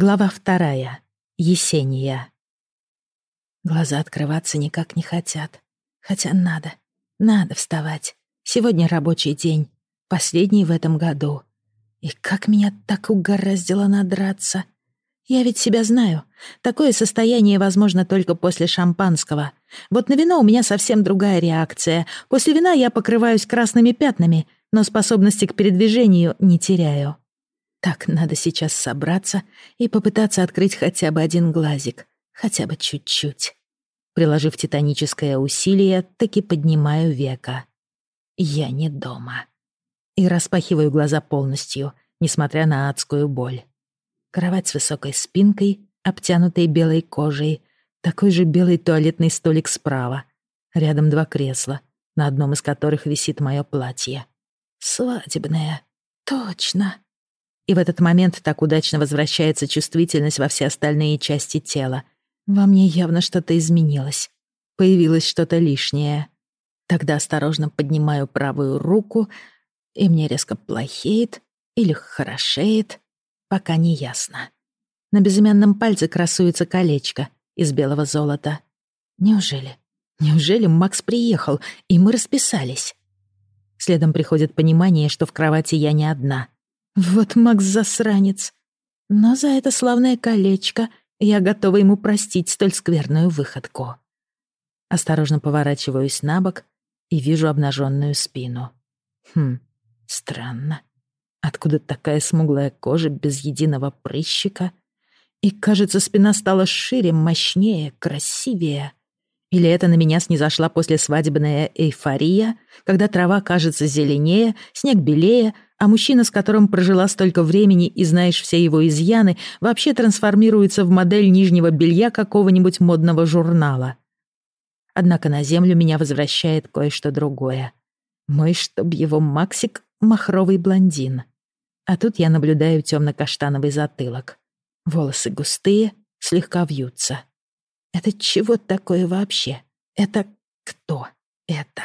Глава вторая. Есения. Глаза открываться никак не хотят. Хотя надо. Надо вставать. Сегодня рабочий день. Последний в этом году. И как меня так угораздило надраться. Я ведь себя знаю. Такое состояние возможно только после шампанского. Вот на вино у меня совсем другая реакция. После вина я покрываюсь красными пятнами, но способности к передвижению не теряю. Так, надо сейчас собраться и попытаться открыть хотя бы один глазик, хотя бы чуть-чуть. Приложив титаническое усилие, таки поднимаю века. Я не дома. И распахиваю глаза полностью, несмотря на адскую боль. Кровать с высокой спинкой, обтянутой белой кожей, такой же белый туалетный столик справа. Рядом два кресла, на одном из которых висит мое платье. Свадебное. Точно. И в этот момент так удачно возвращается чувствительность во все остальные части тела. Во мне явно что-то изменилось. Появилось что-то лишнее. Тогда осторожно поднимаю правую руку, и мне резко плохеет или хорошеет, пока не ясно. На безымянном пальце красуется колечко из белого золота. Неужели? Неужели Макс приехал, и мы расписались? Следом приходит понимание, что в кровати я не одна — вот Макс засранец. Но за это славное колечко я готова ему простить столь скверную выходку. Осторожно поворачиваюсь на бок и вижу обнаженную спину. Хм, странно. Откуда такая смуглая кожа без единого прыщика? И, кажется, спина стала шире, мощнее, красивее. Или это на меня снизошла послесвадебная эйфория, когда трава кажется зеленее, снег белее, а мужчина, с которым прожила столько времени и знаешь все его изъяны, вообще трансформируется в модель нижнего белья какого-нибудь модного журнала. Однако на землю меня возвращает кое-что другое. Мой, чтоб его Максик, махровый блондин. А тут я наблюдаю темно-каштановый затылок. Волосы густые, слегка вьются. Это чего такое вообще? Это кто это?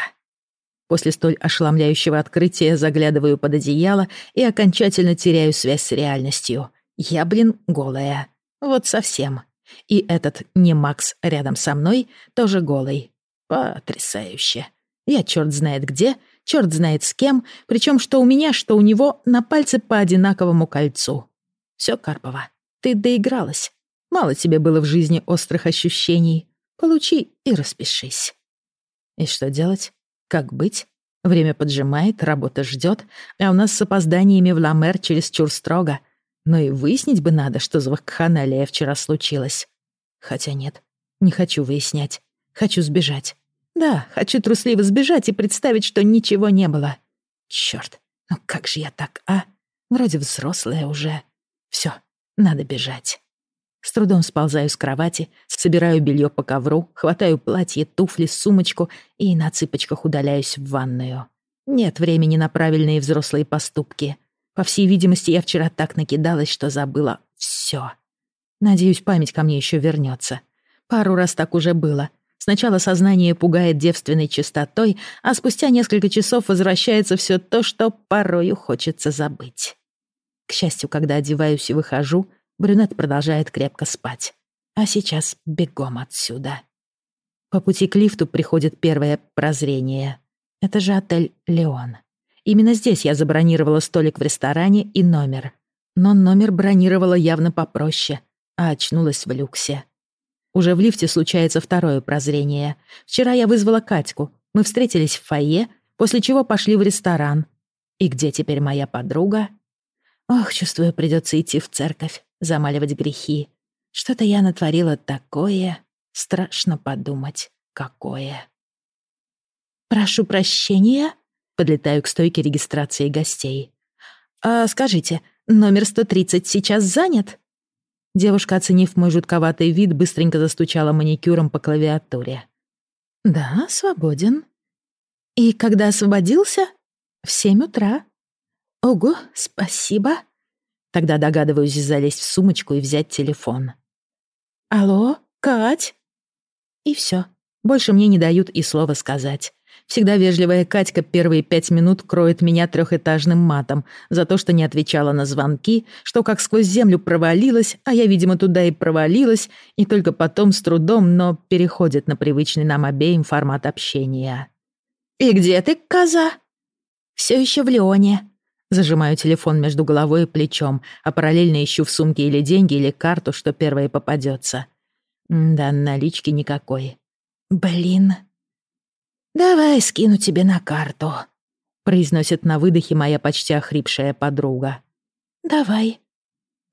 После столь ошеломляющего открытия заглядываю под одеяло и окончательно теряю связь с реальностью. Я, блин, голая. Вот совсем. И этот не Макс рядом со мной тоже голый. Потрясающе. Я черт знает где, черт знает с кем, причем что у меня, что у него на пальце по одинаковому кольцу. Все, Карпова, ты доигралась. Мало тебе было в жизни острых ощущений. Получи и распишись. И что делать? Как быть? Время поджимает, работа ждет, а у нас с опозданиями в Ламер чересчур строго. Но и выяснить бы надо, что за вакханалия вчера случилось. Хотя нет, не хочу выяснять. Хочу сбежать. Да, хочу трусливо сбежать и представить, что ничего не было. Чёрт, ну как же я так, а? Вроде взрослая уже. Всё, надо бежать. С трудом сползаю с кровати, собираю белье по ковру, хватаю платье, туфли, сумочку и на цыпочках удаляюсь в ванную. Нет времени на правильные взрослые поступки. По всей видимости, я вчера так накидалась, что забыла все. Надеюсь, память ко мне еще вернется. Пару раз так уже было. Сначала сознание пугает девственной чистотой, а спустя несколько часов возвращается все то, что порою хочется забыть. К счастью, когда одеваюсь и выхожу — Брюнет продолжает крепко спать. А сейчас бегом отсюда. По пути к лифту приходит первое прозрение. Это же отель «Леон». Именно здесь я забронировала столик в ресторане и номер. Но номер бронировала явно попроще, а очнулась в люксе. Уже в лифте случается второе прозрение. Вчера я вызвала Катьку. Мы встретились в фойе, после чего пошли в ресторан. И где теперь моя подруга? Ох, чувствую, придется идти в церковь замаливать грехи. Что-то я натворила такое, страшно подумать, какое. «Прошу прощения», — подлетаю к стойке регистрации гостей. «А скажите, номер 130 сейчас занят?» Девушка, оценив мой жутковатый вид, быстренько застучала маникюром по клавиатуре. «Да, свободен». «И когда освободился?» «В семь утра». «Ого, спасибо», Тогда догадываюсь залезть в сумочку и взять телефон. «Алло, Кать?» И все. Больше мне не дают и слова сказать. Всегда вежливая Катька первые пять минут кроет меня трехэтажным матом за то, что не отвечала на звонки, что как сквозь землю провалилась, а я, видимо, туда и провалилась, и только потом с трудом, но переходит на привычный нам обеим формат общения. «И где ты, коза?» «Все еще в Леоне». Зажимаю телефон между головой и плечом, а параллельно ищу в сумке или деньги, или карту, что первое попадется. Да, налички никакой. «Блин». «Давай скину тебе на карту», — произносит на выдохе моя почти охрипшая подруга. «Давай».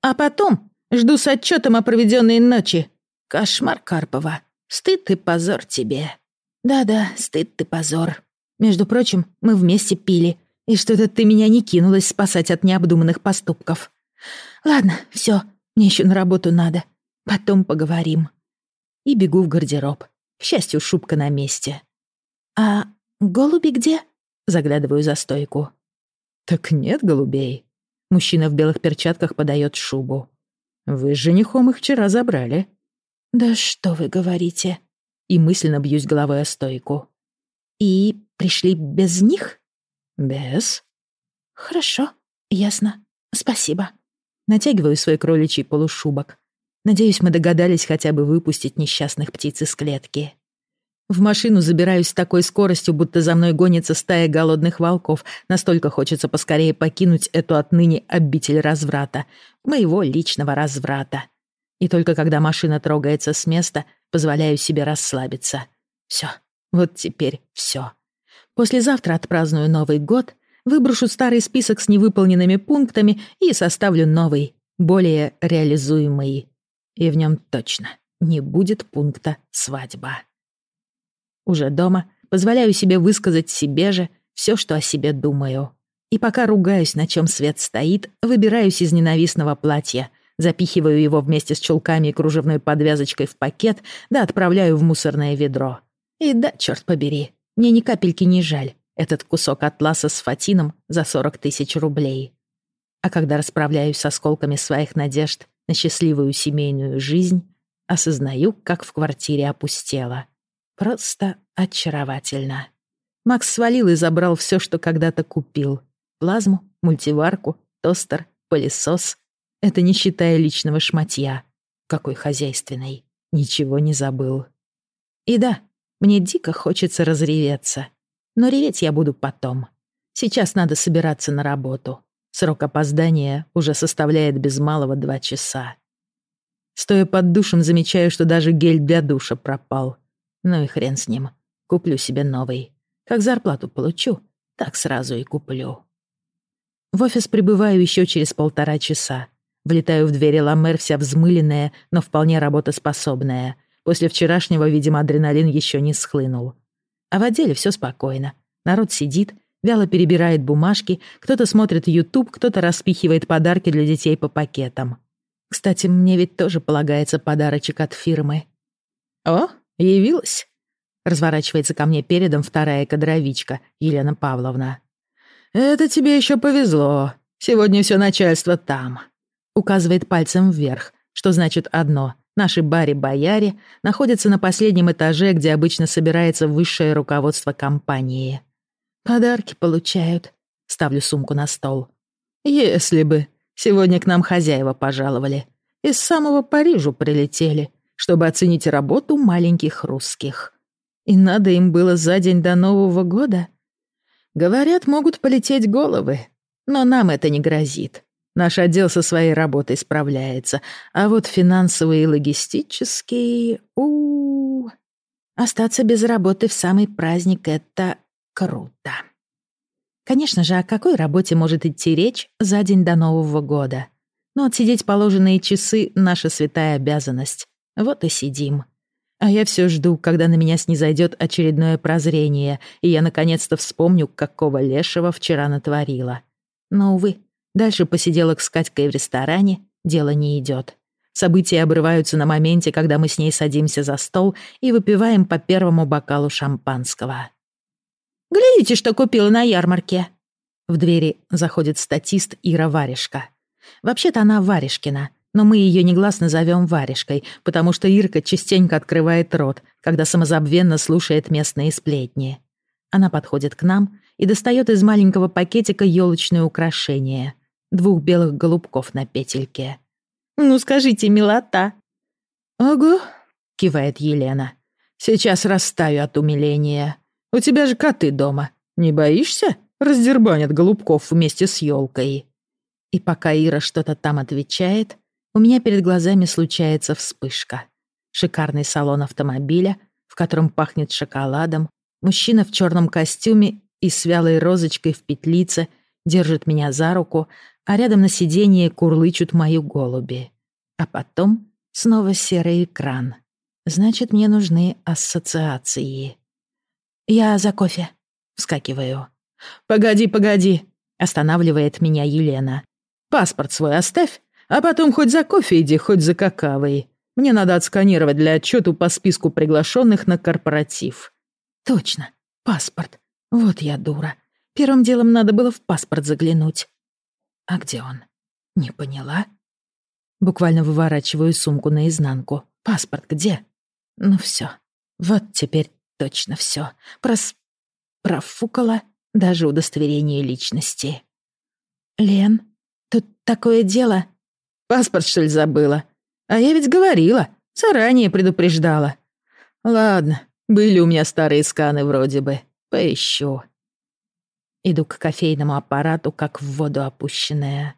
«А потом жду с отчетом о проведенной ночи. Кошмар Карпова. Стыд и позор тебе». «Да-да, стыд ты позор. Между прочим, мы вместе пили, и что-то ты меня не кинулась спасать от необдуманных поступков. Ладно, все, мне еще на работу надо. Потом поговорим». И бегу в гардероб. К счастью, шубка на месте. «А голуби где?» Заглядываю за стойку. «Так нет голубей». Мужчина в белых перчатках подает шубу. «Вы с женихом их вчера забрали». «Да что вы говорите?» И мысленно бьюсь головой о стойку. «И пришли без них?» «Без?» «Хорошо, ясно. Спасибо». Натягиваю свой кроличий полушубок. Надеюсь, мы догадались хотя бы выпустить несчастных птиц из клетки. В машину забираюсь с такой скоростью, будто за мной гонится стая голодных волков. Настолько хочется поскорее покинуть эту отныне обитель разврата. Моего личного разврата. И только когда машина трогается с места, позволяю себе расслабиться. Все, вот теперь все. Послезавтра отпраздную Новый год, выброшу старый список с невыполненными пунктами и составлю новый, более реализуемый и в нем точно не будет пункта «свадьба». Уже дома позволяю себе высказать себе же все, что о себе думаю. И пока ругаюсь, на чем свет стоит, выбираюсь из ненавистного платья, запихиваю его вместе с чулками и кружевной подвязочкой в пакет, да отправляю в мусорное ведро. И да, черт побери, мне ни капельки не жаль этот кусок атласа с фатином за 40 тысяч рублей. А когда расправляюсь с осколками своих надежд на счастливую семейную жизнь, осознаю, как в квартире опустело. Просто очаровательно. Макс свалил и забрал все, что когда-то купил. Плазму, мультиварку, тостер, пылесос. Это не считая личного шматья. Какой хозяйственный. Ничего не забыл. И да, мне дико хочется разреветься. Но реветь я буду потом. Сейчас надо собираться на работу. Срок опоздания уже составляет без малого два часа. Стоя под душем, замечаю, что даже гель для душа пропал. Ну и хрен с ним. Куплю себе новый. Как зарплату получу, так сразу и куплю. В офис прибываю еще через полтора часа. Влетаю в двери Ламер вся взмыленная, но вполне работоспособная. После вчерашнего, видимо, адреналин еще не схлынул. А в отделе все спокойно. Народ сидит, Вяло перебирает бумажки, кто-то смотрит YouTube, кто-то распихивает подарки для детей по пакетам. Кстати, мне ведь тоже полагается подарочек от фирмы. «О, явилась!» Разворачивается ко мне передом вторая кадровичка, Елена Павловна. «Это тебе еще повезло. Сегодня все начальство там». Указывает пальцем вверх, что значит одно. Наши бари-бояре находятся на последнем этаже, где обычно собирается высшее руководство компании. Подарки получают. Ставлю сумку на стол. Если бы. Сегодня к нам хозяева пожаловали. Из самого Парижа прилетели, чтобы оценить работу маленьких русских. И надо им было за день до Нового года. Говорят, могут полететь головы. Но нам это не грозит. Наш отдел со своей работой справляется. А вот финансовый и логистический... у, -у, -у. Остаться без работы в самый праздник — это Круто. Конечно же, о какой работе может идти речь за день до Нового года? Но отсидеть положенные часы — наша святая обязанность. Вот и сидим. А я все жду, когда на меня снизойдет очередное прозрение, и я наконец-то вспомню, какого лешего вчера натворила. Но, увы, дальше посиделок с Катькой в ресторане дело не идет. События обрываются на моменте, когда мы с ней садимся за стол и выпиваем по первому бокалу шампанского. Глядите, что купила на ярмарке!» В двери заходит статист Ира Варежка. Вообще-то она Варежкина, но мы ее негласно зовем Варежкой, потому что Ирка частенько открывает рот, когда самозабвенно слушает местные сплетни. Она подходит к нам и достает из маленького пакетика елочное украшение. Двух белых голубков на петельке. «Ну скажите, милота!» «Ого!» — кивает Елена. «Сейчас растаю от умиления. У тебя же коты дома. Не боишься? Раздербанят голубков вместе с елкой». И пока Ира что-то там отвечает, у меня перед глазами случается вспышка. Шикарный салон автомобиля, в котором пахнет шоколадом, мужчина в черном костюме и с вялой розочкой в петлице держит меня за руку, а рядом на сиденье курлычут мою голуби. А потом снова серый экран. Значит, мне нужны ассоциации. «Я за кофе», — вскакиваю. «Погоди, погоди», — останавливает меня Елена. «Паспорт свой оставь, а потом хоть за кофе иди, хоть за какавой. Мне надо отсканировать для отчету по списку приглашенных на корпоратив». «Точно, паспорт. Вот я дура. Первым делом надо было в паспорт заглянуть. А где он? Не поняла?» Буквально выворачиваю сумку наизнанку. «Паспорт где?» «Ну все. Вот теперь точно все. Прос... профукала даже удостоверение личности». «Лен, тут такое дело...» Паспорт, что ли, забыла? А я ведь говорила, заранее предупреждала. Ладно, были у меня старые сканы вроде бы. Поищу. Иду к кофейному аппарату, как в воду опущенная.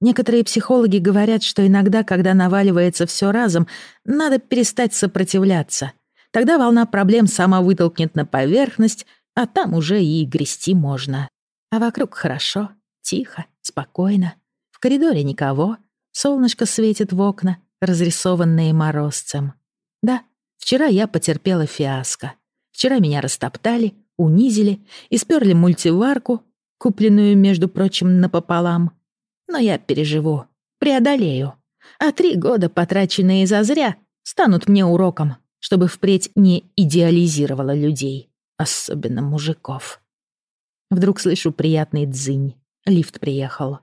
Некоторые психологи говорят, что иногда, когда наваливается все разом, надо перестать сопротивляться. Тогда волна проблем сама вытолкнет на поверхность, а там уже и грести можно. А вокруг хорошо, тихо, спокойно. В коридоре никого, Солнышко светит в окна, разрисованные морозцем. Да, вчера я потерпела фиаско. Вчера меня растоптали, унизили и сперли мультиварку, купленную, между прочим, напополам. Но я переживу, преодолею. А три года, потраченные зазря, станут мне уроком, чтобы впредь не идеализировала людей, особенно мужиков. Вдруг слышу приятный дзынь. Лифт приехал.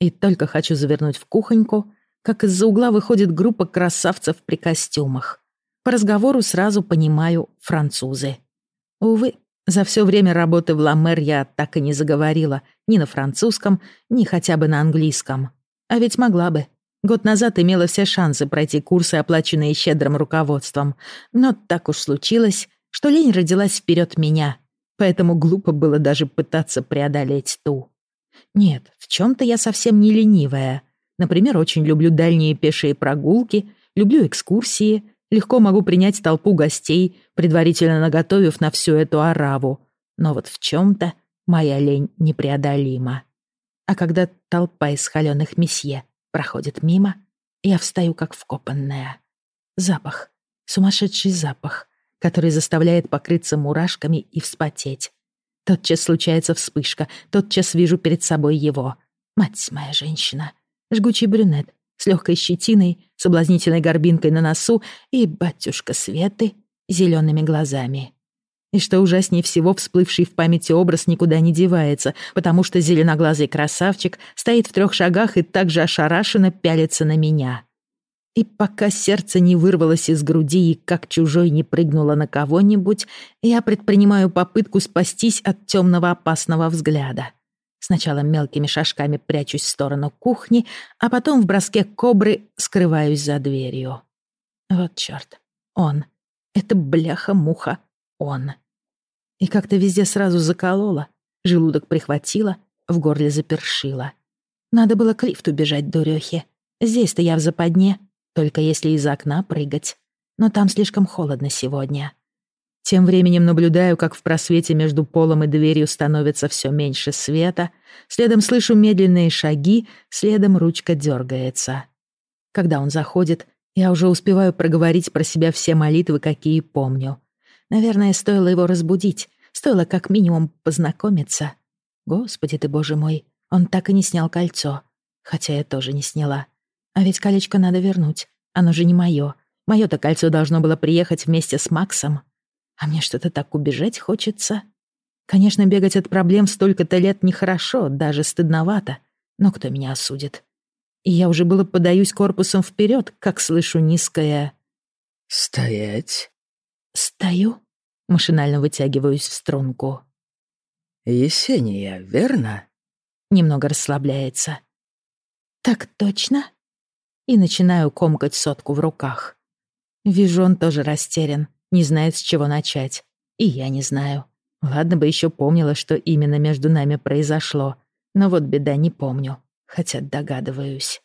И только хочу завернуть в кухоньку, как из-за угла выходит группа красавцев при костюмах. По разговору сразу понимаю французы. Увы, за все время работы в Ламер я так и не заговорила ни на французском, ни хотя бы на английском. А ведь могла бы. Год назад имела все шансы пройти курсы, оплаченные щедрым руководством. Но так уж случилось, что лень родилась вперед меня, поэтому глупо было даже пытаться преодолеть ту. Нет, в чем-то я совсем не ленивая. Например, очень люблю дальние пешие прогулки, люблю экскурсии, легко могу принять толпу гостей, предварительно наготовив на всю эту ораву. Но вот в чем-то моя лень непреодолима. А когда толпа из холеных месье проходит мимо, я встаю как вкопанная. Запах, сумасшедший запах, который заставляет покрыться мурашками и вспотеть. Тотчас случается вспышка, тотчас вижу перед собой его. Мать моя женщина. Жгучий брюнет с легкой щетиной, соблазнительной горбинкой на носу и батюшка Светы зелеными глазами. И что ужаснее всего, всплывший в памяти образ никуда не девается, потому что зеленоглазый красавчик стоит в трех шагах и также ошарашенно пялится на меня. И пока сердце не вырвалось из груди и как чужой не прыгнуло на кого-нибудь, я предпринимаю попытку спастись от темного опасного взгляда. Сначала мелкими шажками прячусь в сторону кухни, а потом в броске кобры скрываюсь за дверью. Вот чёрт, он. Это бляха-муха, он. И как-то везде сразу закололо, желудок прихватило, в горле запершило. Надо было к лифту бежать, дурёхи. Здесь-то я в западне, только если из окна прыгать. Но там слишком холодно сегодня. Тем временем наблюдаю, как в просвете между полом и дверью становится все меньше света, следом слышу медленные шаги, следом ручка дергается. Когда он заходит, я уже успеваю проговорить про себя все молитвы, какие помню. Наверное, стоило его разбудить, стоило как минимум познакомиться. Господи ты, боже мой, он так и не снял кольцо, хотя я тоже не сняла. А ведь колечко надо вернуть. Оно же не мое. Мое-то кольцо должно было приехать вместе с Максом. А мне что-то так убежать хочется. Конечно, бегать от проблем столько-то лет нехорошо, даже стыдновато. Но кто меня осудит? И я уже было подаюсь корпусом вперед, как слышу низкое... «Стоять!» «Стою?» Машинально вытягиваюсь в струнку. «Есения, верно?» Немного расслабляется. «Так точно?» И начинаю комкать сотку в руках. Вижу, он тоже растерян, не знает, с чего начать. И я не знаю. Ладно бы еще помнила, что именно между нами произошло. Но вот беда, не помню. Хотя догадываюсь.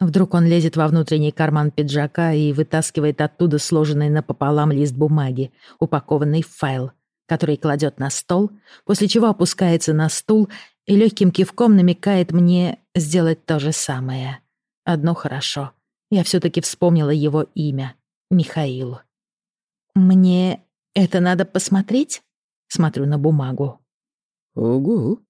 Вдруг он лезет во внутренний карман пиджака и вытаскивает оттуда сложенный напополам лист бумаги, упакованный в файл, который кладет на стол, после чего опускается на стул и легким кивком намекает мне сделать то же самое. Одно хорошо. Я все-таки вспомнила его имя — Михаил. «Мне это надо посмотреть?» Смотрю на бумагу. «Угу».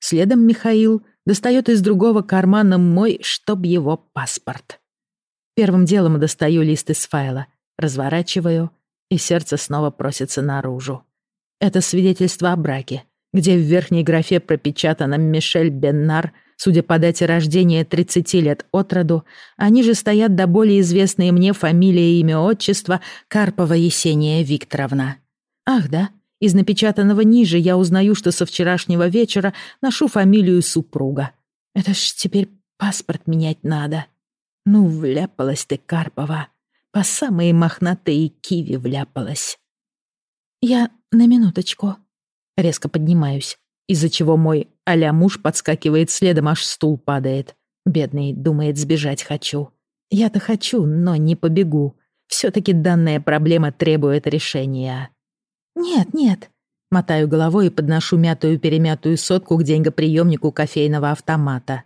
Следом Михаил достает из другого кармана мой, чтоб его паспорт. Первым делом достаю лист из файла, разворачиваю, и сердце снова просится наружу. Это свидетельство о браке, где в верхней графе пропечатано Мишель Беннар, судя по дате рождения 30 лет от роду, а ниже стоят до более известные мне фамилия имя отчества Карпова Есения Викторовна. Ах да, из напечатанного ниже я узнаю, что со вчерашнего вечера ношу фамилию супруга. Это ж теперь паспорт менять надо. Ну, вляпалась ты, Карпова. По самые мохнатые киви вляпалась. Я на минуточку. Резко поднимаюсь, из-за чего мой а муж подскакивает следом, аж стул падает. Бедный думает, сбежать хочу. Я-то хочу, но не побегу. Все-таки данная проблема требует решения. «Нет, нет». Мотаю головой и подношу мятую-перемятую сотку к деньгоприемнику кофейного автомата.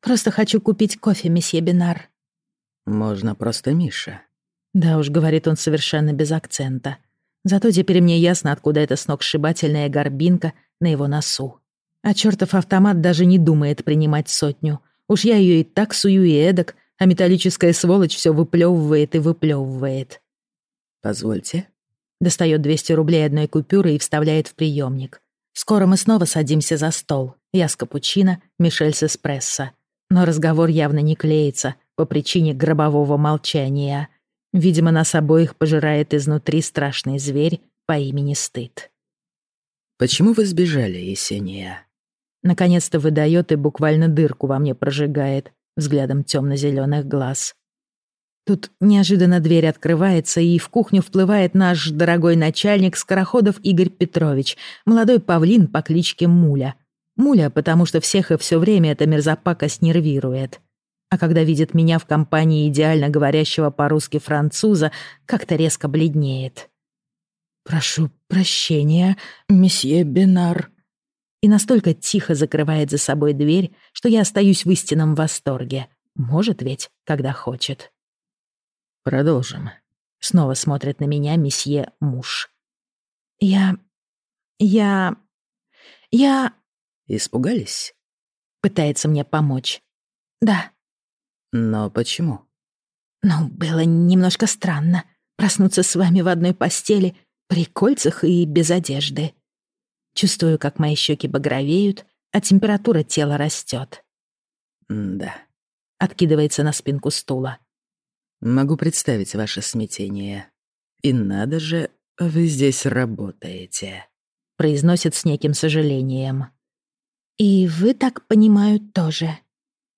«Просто хочу купить кофе, месье Бинар». «Можно просто Миша». Да уж, говорит он совершенно без акцента. Зато теперь мне ясно, откуда эта сногсшибательная горбинка на его носу. А чертов автомат даже не думает принимать сотню. Уж я ее и так сую и эдак, а металлическая сволочь все выплевывает и выплевывает. «Позвольте», Достает 200 рублей одной купюры и вставляет в приемник. Скоро мы снова садимся за стол. Я с капучино, Мишель с эспрессо. Но разговор явно не клеится по причине гробового молчания. Видимо, нас обоих пожирает изнутри страшный зверь по имени Стыд. «Почему вы сбежали, Есения?» Наконец-то выдает и буквально дырку во мне прожигает взглядом темно-зеленых глаз. Тут неожиданно дверь открывается, и в кухню вплывает наш дорогой начальник Скороходов Игорь Петрович, молодой павлин по кличке Муля. Муля, потому что всех и все время эта мерзопакость нервирует. А когда видит меня в компании идеально говорящего по-русски француза, как-то резко бледнеет. «Прошу прощения, месье Бенар», и настолько тихо закрывает за собой дверь, что я остаюсь в истинном восторге. Может ведь, когда хочет. Продолжим. Снова смотрит на меня месье муж. Я... я... я... Испугались? Пытается мне помочь. Да. Но почему? Ну, было немножко странно проснуться с вами в одной постели, при кольцах и без одежды. Чувствую, как мои щеки багровеют, а температура тела растет. Да. Откидывается на спинку стула. Могу представить ваше смятение. И надо же, вы здесь работаете. Произносит с неким сожалением. И вы, так понимаю, тоже.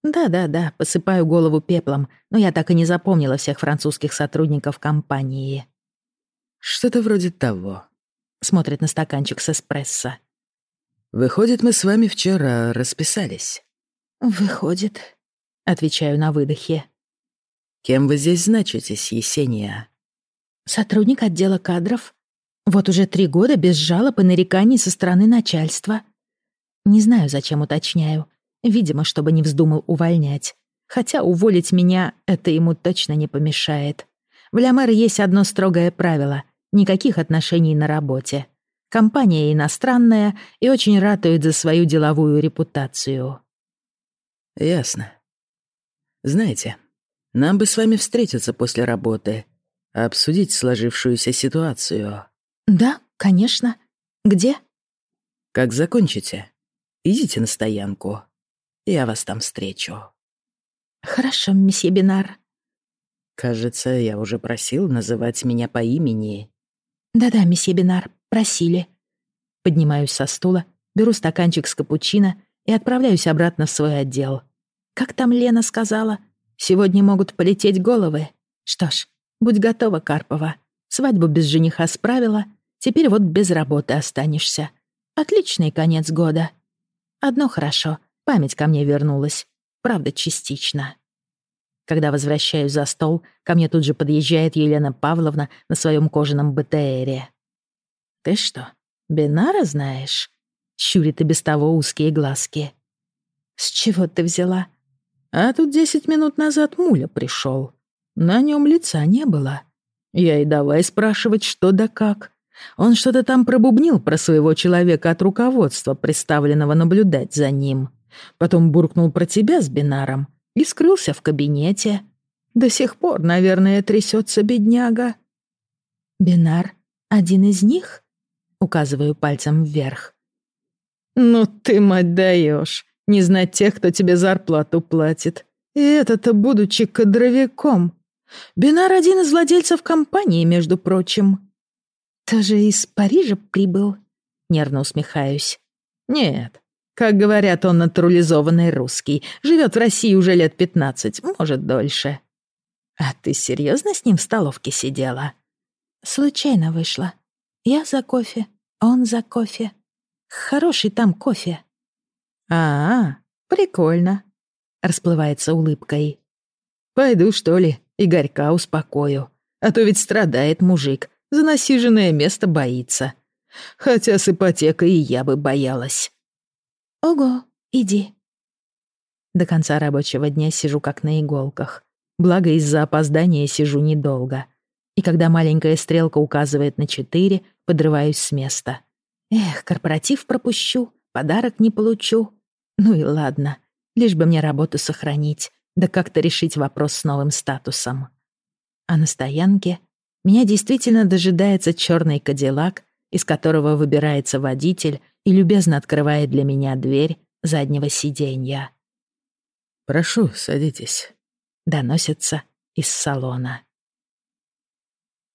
Да-да-да, посыпаю голову пеплом, но я так и не запомнила всех французских сотрудников компании. Что-то вроде того. Смотрит на стаканчик с эспрессо. Выходит, мы с вами вчера расписались. Выходит, отвечаю на выдохе. Кем вы здесь значитесь, Есения? Сотрудник отдела кадров. Вот уже три года без жалоб и нареканий со стороны начальства. Не знаю, зачем уточняю. Видимо, чтобы не вздумал увольнять. Хотя уволить меня это ему точно не помешает. В Лямэр есть одно строгое правило — никаких отношений на работе. Компания иностранная и очень ратует за свою деловую репутацию. Ясно. Знаете, нам бы с вами встретиться после работы, обсудить сложившуюся ситуацию». «Да, конечно. Где?» «Как закончите, идите на стоянку. Я вас там встречу». «Хорошо, месье Бинар». «Кажется, я уже просил называть меня по имени». «Да-да, месье Бинар, просили». Поднимаюсь со стула беру стаканчик с капучино и отправляюсь обратно в свой отдел. Как там Лена сказала? Сегодня могут полететь головы. Что ж, будь готова, Карпова. Свадьбу без жениха справила, теперь вот без работы останешься. Отличный конец года. Одно хорошо, память ко мне вернулась. Правда, частично. Когда возвращаюсь за стол, ко мне тут же подъезжает Елена Павловна на своем кожаном БТРе. «Ты что, Бинара знаешь?» — щурит и без того узкие глазки. «С чего ты взяла?» «А тут десять минут назад Муля пришел. На нем лица не было. Я и давай спрашивать, что да как. Он что-то там пробубнил про своего человека от руководства, представленного наблюдать за ним. Потом буркнул про тебя с Бинаром и скрылся в кабинете. До сих пор, наверное, трясется бедняга. «Бинар один из них?» — указываю пальцем вверх. «Ну ты, мать, даешь, не знать тех, кто тебе зарплату платит. И это-то будучи кадровиком. Бинар один из владельцев компании, между прочим». «Тоже из Парижа прибыл?» — нервно усмехаюсь. «Нет, как говорят, он натурализованный русский. Живет в России уже лет пятнадцать, может, дольше. А ты серьезно с ним в столовке сидела? Случайно вышла. Я за кофе, он за кофе. Хороший там кофе. А, -а прикольно. Расплывается улыбкой. Пойду, что ли, Игорька успокою. А то ведь страдает мужик, за насиженное место боится. Хотя с ипотекой и я бы боялась. «Ого, иди». До конца рабочего дня сижу как на иголках. Благо, из-за опоздания сижу недолго. И когда маленькая стрелка указывает на четыре, подрываюсь с места. Эх, корпоратив пропущу, подарок не получу. Ну и ладно, лишь бы мне работу сохранить, да как-то решить вопрос с новым статусом. А на стоянке меня действительно дожидается черный кадиллак, из которого выбирается водитель и любезно открывает для меня дверь заднего сиденья. «Прошу, садитесь», — доносится из салона.